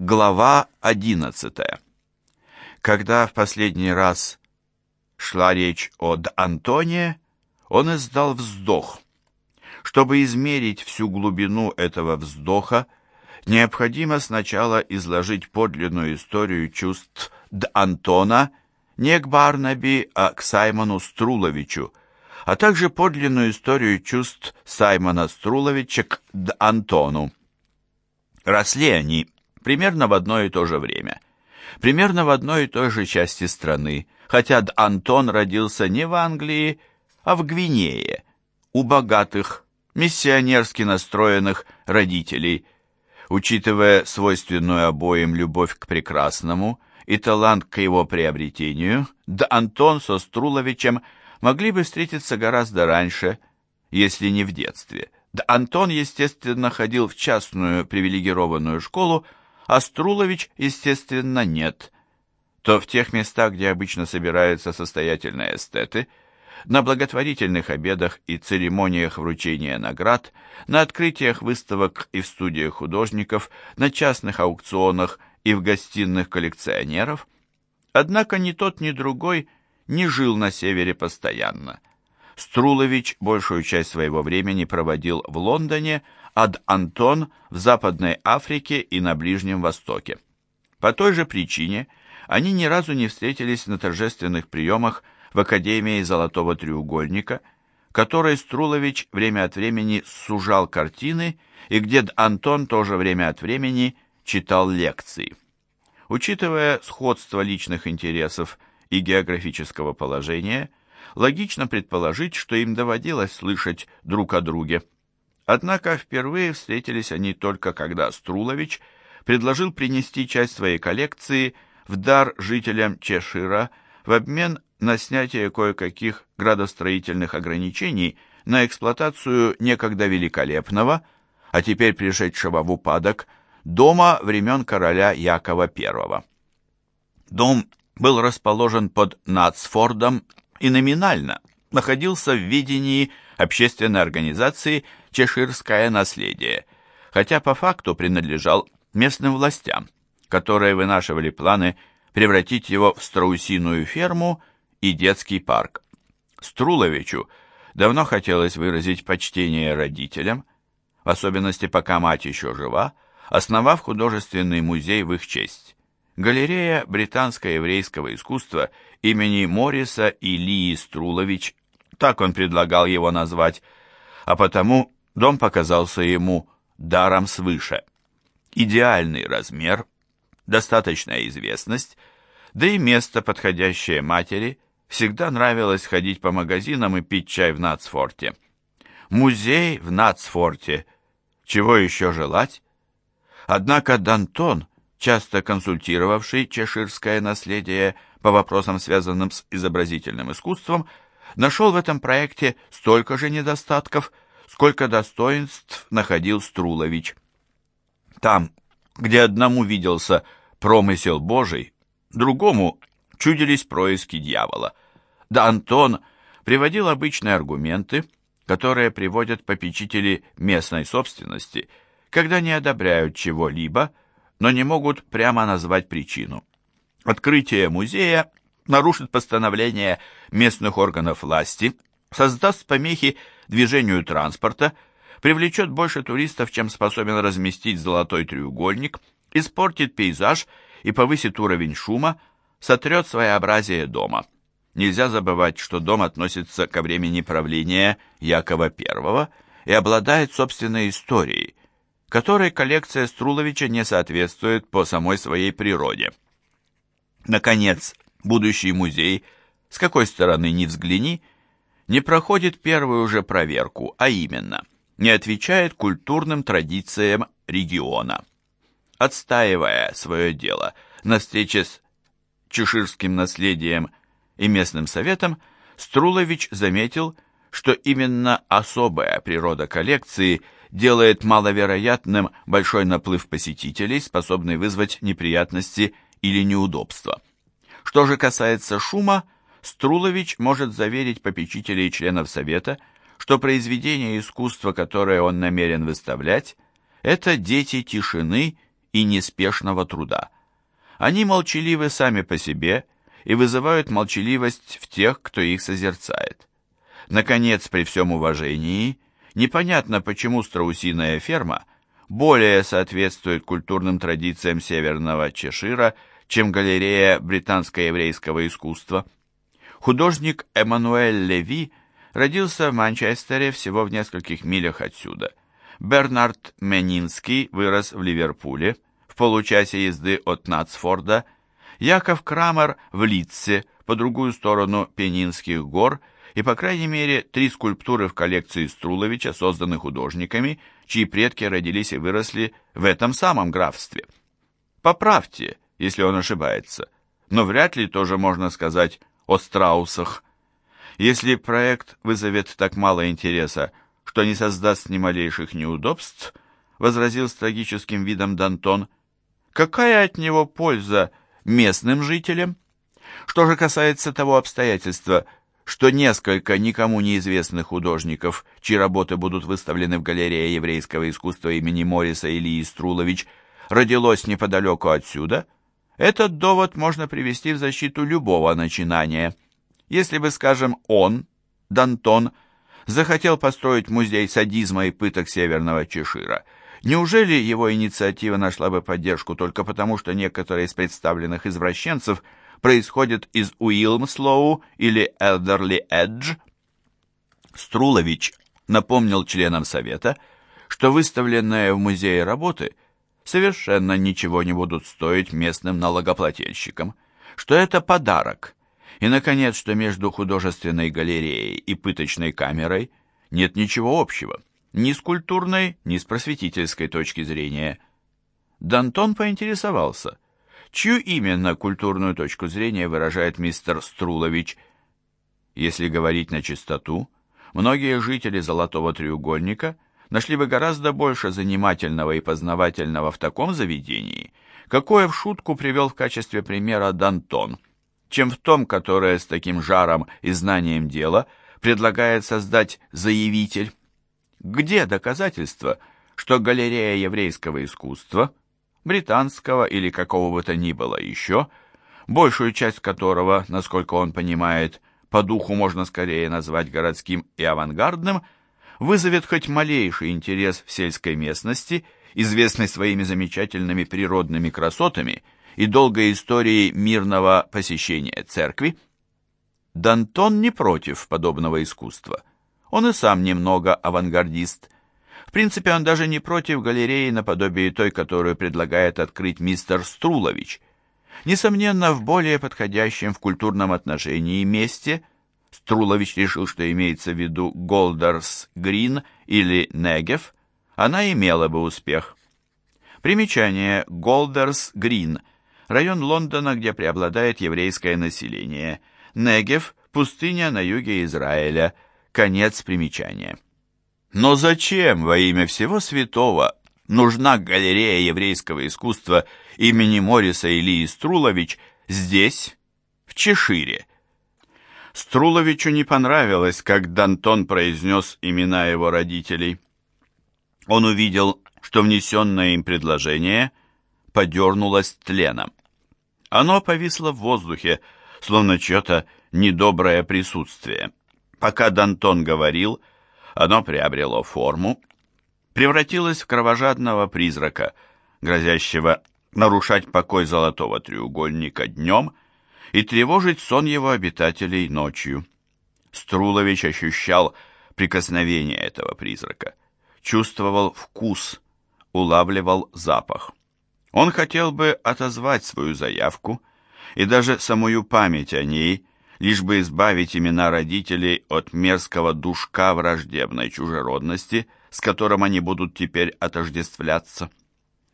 Глава 11. Когда в последний раз шла речь о Д. Антоне, он издал вздох. Чтобы измерить всю глубину этого вздоха, необходимо сначала изложить подлинную историю чувств Д. Антона не к Барнаби, а к Саймону Струловичу, а также подлинную историю чувств Саймона Струловича к Д. Антону. Росли они примерно в одно и то же время, примерно в одной и той же части страны, хотя Антон родился не в Англии, а в Гвинее, у богатых, миссионерски настроенных родителей. Учитывая свойственную обоим любовь к прекрасному и талант к его приобретению, да Антон со Струловичем могли бы встретиться гораздо раньше, если не в детстве. Да Антон, естественно, ходил в частную привилегированную школу, а Струлович, естественно, нет, то в тех местах, где обычно собираются состоятельные эстеты, на благотворительных обедах и церемониях вручения наград, на открытиях выставок и в студиях художников, на частных аукционах и в гостиных коллекционеров. Однако ни тот, ни другой не жил на севере постоянно. Струлович большую часть своего времени проводил в Лондоне, ад Антон в Западной Африке и на Ближнем Востоке. По той же причине они ни разу не встретились на торжественных приемах в Академии Золотого Треугольника, которой Струлович время от времени сужал картины и где Антон тоже время от времени читал лекции. Учитывая сходство личных интересов и географического положения, логично предположить, что им доводилось слышать друг о друге. Однако впервые встретились они только когда Струлович предложил принести часть своей коллекции в дар жителям Чешира в обмен на снятие кое-каких градостроительных ограничений на эксплуатацию некогда великолепного, а теперь пришедшего в упадок, дома времен короля Якова I. Дом был расположен под Нацфордом и номинально находился в видении общественной организации «Чеширское наследие», хотя по факту принадлежал местным властям, которые вынашивали планы превратить его в страусиную ферму и детский парк. Струловичу давно хотелось выразить почтение родителям, в особенности пока мать еще жива, основав художественный музей в их честь. Галерея британско-еврейского искусства имени Морриса и Лии Струлович так он предлагал его назвать, а потому дом показался ему даром свыше. Идеальный размер, достаточная известность, да и место, подходящее матери, всегда нравилось ходить по магазинам и пить чай в Нацфорте. Музей в Нацфорте. Чего еще желать? Однако Дантон, часто консультировавший чеширское наследие по вопросам, связанным с изобразительным искусством, нашел в этом проекте столько же недостатков, сколько достоинств находил Струлович. Там, где одному виделся промысел Божий, другому чудились происки дьявола. Да Антон приводил обычные аргументы, которые приводят попечители местной собственности, когда не одобряют чего-либо, но не могут прямо назвать причину. Открытие музея нарушит постановление местных органов власти, создаст помехи движению транспорта, привлечет больше туристов, чем способен разместить золотой треугольник, испортит пейзаж и повысит уровень шума, сотрет своеобразие дома. Нельзя забывать, что дом относится ко времени правления Якова I и обладает собственной историей, которой коллекция Струловича не соответствует по самой своей природе. Наконец, будущий музей, с какой стороны ни взгляни, не проходит первую же проверку, а именно, не отвечает культурным традициям региона. Отстаивая свое дело на встрече с чеширским наследием и местным советом, Струлович заметил, что именно особая природа коллекции делает маловероятным большой наплыв посетителей, способный вызвать неприятности или неудобства. Что же касается шума, Струлович может заверить попечителей и членов Совета, что произведение искусства, которое он намерен выставлять, это дети тишины и неспешного труда. Они молчаливы сами по себе и вызывают молчаливость в тех, кто их созерцает. Наконец, при всем уважении, непонятно, почему страусиная ферма более соответствует культурным традициям северного Чешира, чем галерея британско-еврейского искусства. Художник Эммануэль Леви родился в Манчестере всего в нескольких милях отсюда. Бернард Менинский вырос в Ливерпуле, в получасе езды от Нацфорда, Яков Крамер в Литце, по другую сторону Пенинских гор, и, по крайней мере, три скульптуры в коллекции Струловича, созданы художниками, чьи предки родились и выросли в этом самом графстве. Поправьте, если он ошибается, но вряд ли тоже можно сказать о страусах. Если проект вызовет так мало интереса, что не создаст ни малейших неудобств, возразил с трагическим видом Дантон, какая от него польза местным жителям? Что же касается того обстоятельства, что несколько никому неизвестных художников, чьи работы будут выставлены в галерее еврейского искусства имени Мориса Ильи Струлович, родилось неподалеку отсюда, этот довод можно привести в защиту любого начинания – если бы, скажем, он, Дантон, захотел построить музей садизма и пыток Северного Чешира, неужели его инициатива нашла бы поддержку только потому, что некоторые из представленных извращенцев происходят из Уилмслоу или Элдерли Эдж? Струлович напомнил членам Совета, что выставленные в музее работы совершенно ничего не будут стоить местным налогоплательщикам, что это подарок – и, наконец, что между художественной галереей и пыточной камерой нет ничего общего, ни с культурной, ни с просветительской точки зрения. Дантон поинтересовался, чью именно культурную точку зрения выражает мистер Струлович. Если говорить на чистоту, многие жители Золотого треугольника нашли бы гораздо больше занимательного и познавательного в таком заведении, какое в шутку привел в качестве примера Дантон – чем в том, которое с таким жаром и знанием дела предлагает создать заявитель. Где доказательства, что галерея еврейского искусства, британского или какого бы то ни было еще, большую часть которого, насколько он понимает, по духу можно скорее назвать городским и авангардным, вызовет хоть малейший интерес в сельской местности, известной своими замечательными природными красотами – и долгой историей мирного посещения церкви. Дантон не против подобного искусства. Он и сам немного авангардист. В принципе, он даже не против галереи наподобие той, которую предлагает открыть мистер Струлович. Несомненно, в более подходящем в культурном отношении месте Струлович решил, что имеется в виду Голдерс Грин или Негев, она имела бы успех. Примечание Голдерс Грин – район Лондона, где преобладает еврейское население. Негев – пустыня на юге Израиля. Конец примечания. Но зачем во имя всего святого нужна галерея еврейского искусства имени Мориса Илии Струлович здесь, в Чешире? Струловичу не понравилось, как Дантон произнес имена его родителей. Он увидел, что внесенное им предложение подернулось тленом. Оно повисло в воздухе, словно чье-то недоброе присутствие. Пока Дантон говорил, оно приобрело форму, превратилось в кровожадного призрака, грозящего нарушать покой золотого треугольника днем и тревожить сон его обитателей ночью. Струлович ощущал прикосновение этого призрака, чувствовал вкус, улавливал запах. Он хотел бы отозвать свою заявку и даже самую память о ней, лишь бы избавить имена родителей от мерзкого душка враждебной чужеродности, с которым они будут теперь отождествляться.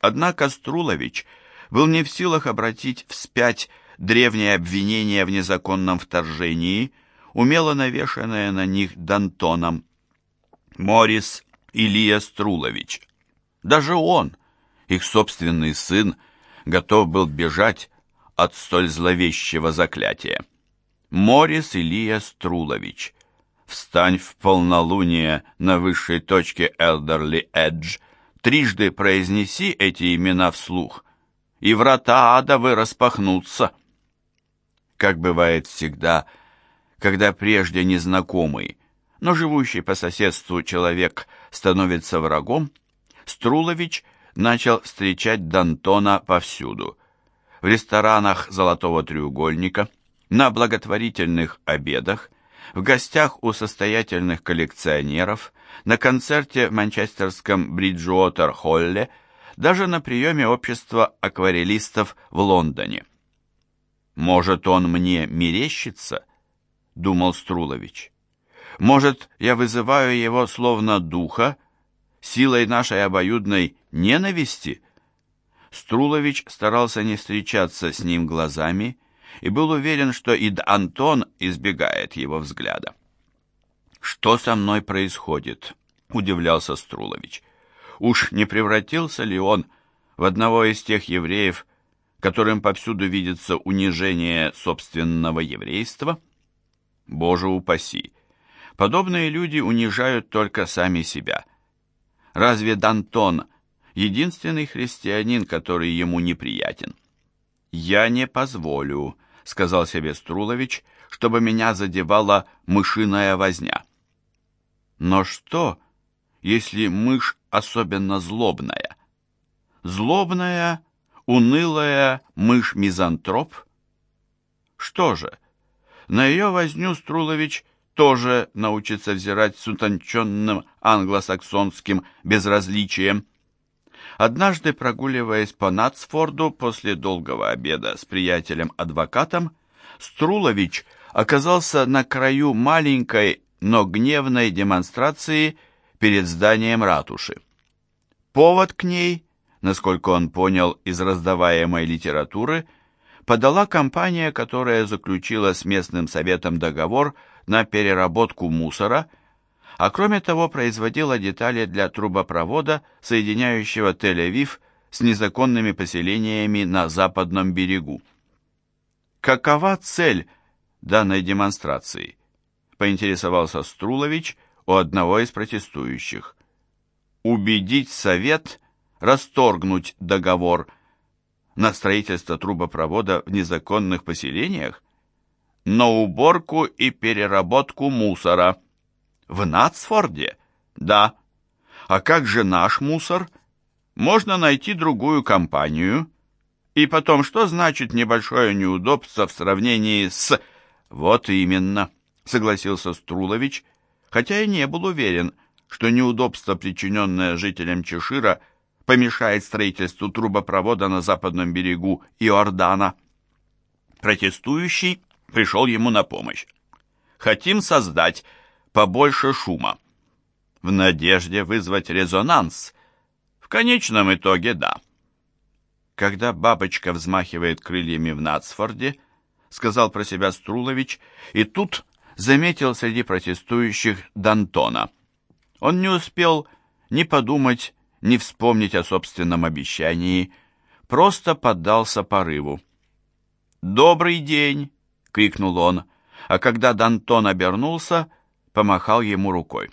Однако Струлович был не в силах обратить вспять древнее обвинение в незаконном вторжении, умело навешанное на них Дантоном. Морис Илья Струлович. Даже он — их собственный сын готов был бежать от столь зловещего заклятия. Морис Илья Струлович, встань в полнолуние на высшей точке Элдерли Эдж, трижды произнеси эти имена вслух, и врата ада вы распахнутся. Как бывает всегда, когда прежде незнакомый, но живущий по соседству человек становится врагом, Струлович начал встречать Дантона повсюду. В ресторанах «Золотого треугольника», на благотворительных обедах, в гостях у состоятельных коллекционеров, на концерте в манчестерском Бриджуотер-Холле, даже на приеме общества акварелистов в Лондоне. «Может, он мне мерещится?» — думал Струлович. «Может, я вызываю его словно духа, силой нашей обоюдной ненависти?» Струлович старался не встречаться с ним глазами и был уверен, что и Антон избегает его взгляда. «Что со мной происходит?» — удивлялся Струлович. «Уж не превратился ли он в одного из тех евреев, которым повсюду видится унижение собственного еврейства? Боже упаси! Подобные люди унижают только сами себя. Разве Дантон — единственный христианин, который ему неприятен? Я не позволю, — сказал себе Струлович, — чтобы меня задевала мышиная возня. Но что, если мышь особенно злобная? Злобная, унылая мышь-мизантроп? Что же, на ее возню Струлович тоже научится взирать с утонченным англосаксонским безразличием. Однажды, прогуливаясь по Нацфорду после долгого обеда с приятелем-адвокатом, Струлович оказался на краю маленькой но гневной демонстрации перед зданием ратуши. Повод к ней, насколько он понял из раздаваемой литературы, подала компания, которая заключила с местным советом договор на переработку мусора, а кроме того производила детали для трубопровода, соединяющего Тель-Авив с незаконными поселениями на западном берегу. Какова цель данной демонстрации? поинтересовался Струлович у одного из протестующих. Убедить совет расторгнуть договор на строительство трубопровода в незаконных поселениях, на уборку и переработку мусора. В Нацфорде? Да. А как же наш мусор? Можно найти другую компанию. И потом, что значит небольшое неудобство в сравнении с... Вот именно согласился Струлович, хотя и не был уверен, что неудобство, причиненное жителям Чешира, помешает строительству трубопровода на западном берегу Иордана. Протестующий пришел ему на помощь. «Хотим создать побольше шума. В надежде вызвать резонанс. В конечном итоге да». Когда бабочка взмахивает крыльями в Нацфорде, сказал про себя Струлович, и тут заметил среди протестующих Дантона. Он не успел ни подумать, ни вспомнить о собственном обещании, просто поддался порыву. «Добрый день!» — крикнул он, а когда Дантон обернулся, помахал ему рукой.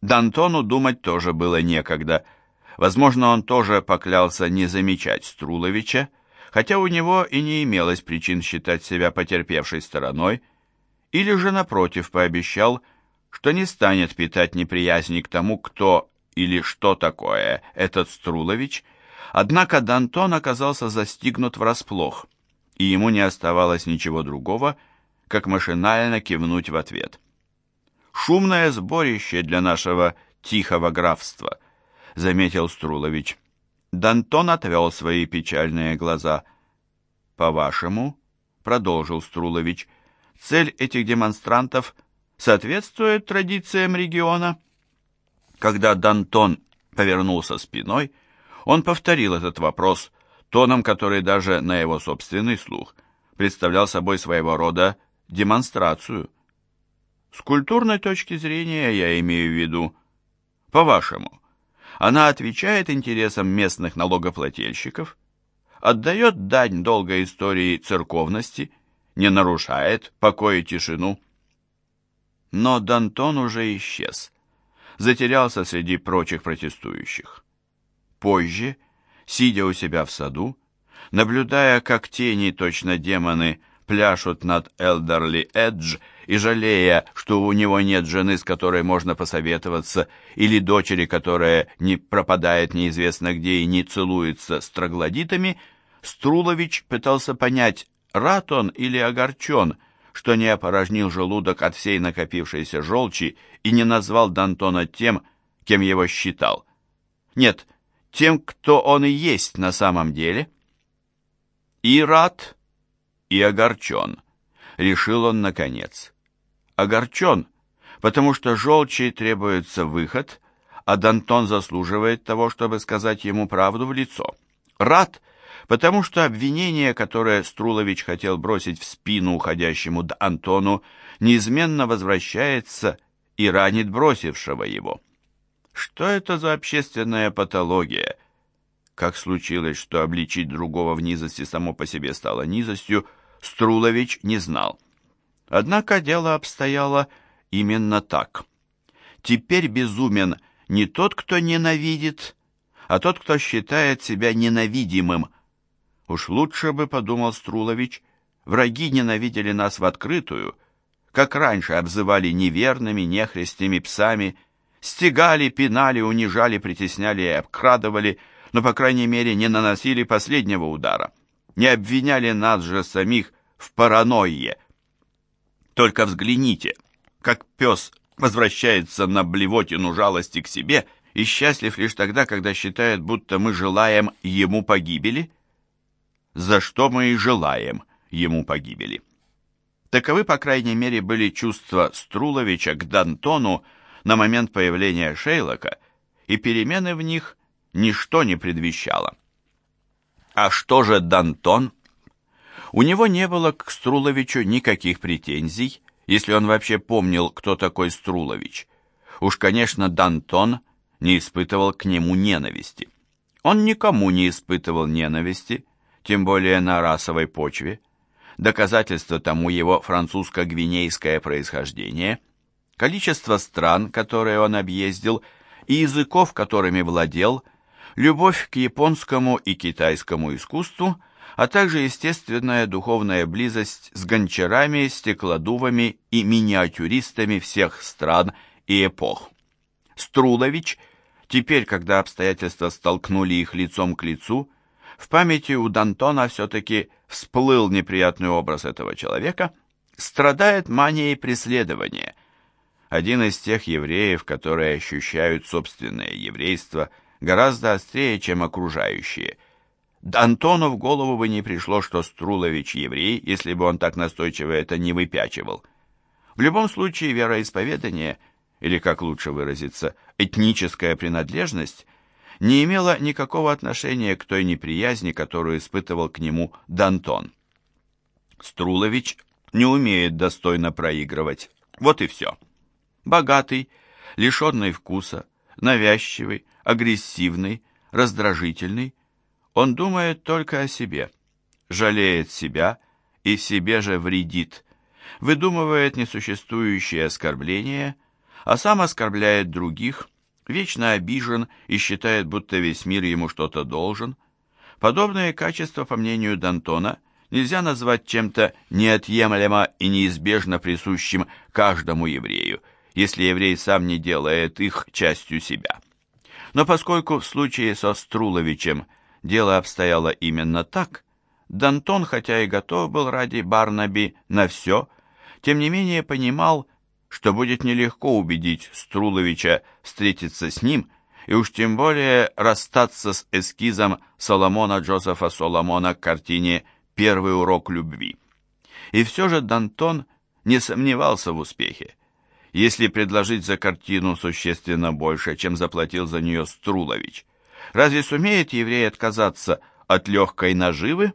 Дантону думать тоже было некогда. Возможно, он тоже поклялся не замечать Струловича, хотя у него и не имелось причин считать себя потерпевшей стороной, или же, напротив, пообещал, что не станет питать неприязни к тому, кто или что такое этот Струлович, однако Дантон оказался застигнут врасплох, и ему не оставалось ничего другого, как машинально кивнуть в ответ. «Шумное сборище для нашего тихого графства», — заметил Струлович. Дантон отвел свои печальные глаза. «По-вашему?» — продолжил Струлович — Цель этих демонстрантов соответствует традициям региона. Когда Дантон повернулся спиной, он повторил этот вопрос тоном, который даже на его собственный слух представлял собой своего рода демонстрацию. С культурной точки зрения я имею в виду, по-вашему, она отвечает интересам местных налогоплательщиков, отдает дань долгой истории церковности – не нарушает покой и тишину. Но Дантон уже исчез, затерялся среди прочих протестующих. позже, сидя у себя в саду, наблюдая, как тени, точно демоны, пляшут над Элдерли Эдж и жалея, что у него нет жены, с которой можно посоветоваться, или дочери, которая не пропадает неизвестно где и не целуется с троглодитами, Струлович пытался понять, рад он или огорчен, что не опорожнил желудок от всей накопившейся желчи и не назвал Д'Антона тем, кем его считал. Нет, тем, кто он и есть на самом деле. И рад, и огорчен, решил он наконец. Огорчен, потому что желчи требуется выход, а Д'Антон заслуживает того, чтобы сказать ему правду в лицо. Рад, потому что обвинение, которое Струлович хотел бросить в спину уходящему Д'Антону, неизменно возвращается и ранит бросившего его. Что это за общественная патология? Как случилось, что обличить другого в низости само по себе стало низостью, Струлович не знал. Однако дело обстояло именно так. Теперь безумен не тот, кто ненавидит, а тот, кто считает себя ненавидимым. Уж лучше бы, подумал Струлович, враги ненавидели нас в открытую, как раньше обзывали неверными, нехристями псами, стегали, пинали, унижали, притесняли и обкрадывали, но, по крайней мере, не наносили последнего удара, не обвиняли нас же самих в паранойе. Только взгляните, как пес возвращается на блевотину жалости к себе и счастлив лишь тогда, когда считает, будто мы желаем ему погибели. За что мы и желаем ему погибели. Таковы, по крайней мере, были чувства Струловича к Д'Антону на момент появления Шейлока, и перемены в них ничто не предвещало. А что же Д'Антон? У него не было к Струловичу никаких претензий, если он вообще помнил, кто такой Струлович. Уж, конечно, Д'Антон не испытывал к нему ненависти. Он никому не испытывал ненависти, тем более на расовой почве. Доказательство тому его французско-гвинейское происхождение, количество стран, которые он объездил, и языков, которыми владел, любовь к японскому и китайскому искусству, а также естественная духовная близость с гончарами, стеклодувами и миниатюристами всех стран и эпох. Струлович, теперь, когда обстоятельства столкнули их лицом к лицу, в памяти у Д'Антона все-таки всплыл неприятный образ этого человека, страдает манией преследования. Один из тех евреев, которые ощущают собственное еврейство гораздо острее, чем окружающие. Д'Антону в голову бы не пришло, что Струлович еврей, если бы он так настойчиво это не выпячивал. В любом случае вероисповедание, или, как лучше выразиться, этническая принадлежность – не имело никакого отношения к той неприязни, которую испытывал к нему Дантон. Струлович не умеет достойно проигрывать. Вот и все. Богатый, лишенный вкуса, навязчивый, агрессивный, раздражительный, он думает только о себе, жалеет себя и себе же вредит, выдумывает несуществующие оскорбления, а сам оскорбляет других – вечно обижен и считает, будто весь мир ему что-то должен. Подобные качества, по мнению Д'Антона, нельзя назвать чем-то неотъемлемо и неизбежно присущим каждому еврею, если еврей сам не делает их частью себя. Но поскольку в случае со Струловичем дело обстояло именно так, Д'Антон, хотя и готов был ради Барнаби на все, тем не менее понимал, что будет нелегко убедить Струловича встретиться с ним и уж тем более расстаться с эскизом Соломона Джозефа Соломона к картине «Первый урок любви». И все же Дантон не сомневался в успехе. Если предложить за картину существенно больше, чем заплатил за нее Струлович, разве сумеет еврей отказаться от легкой наживы?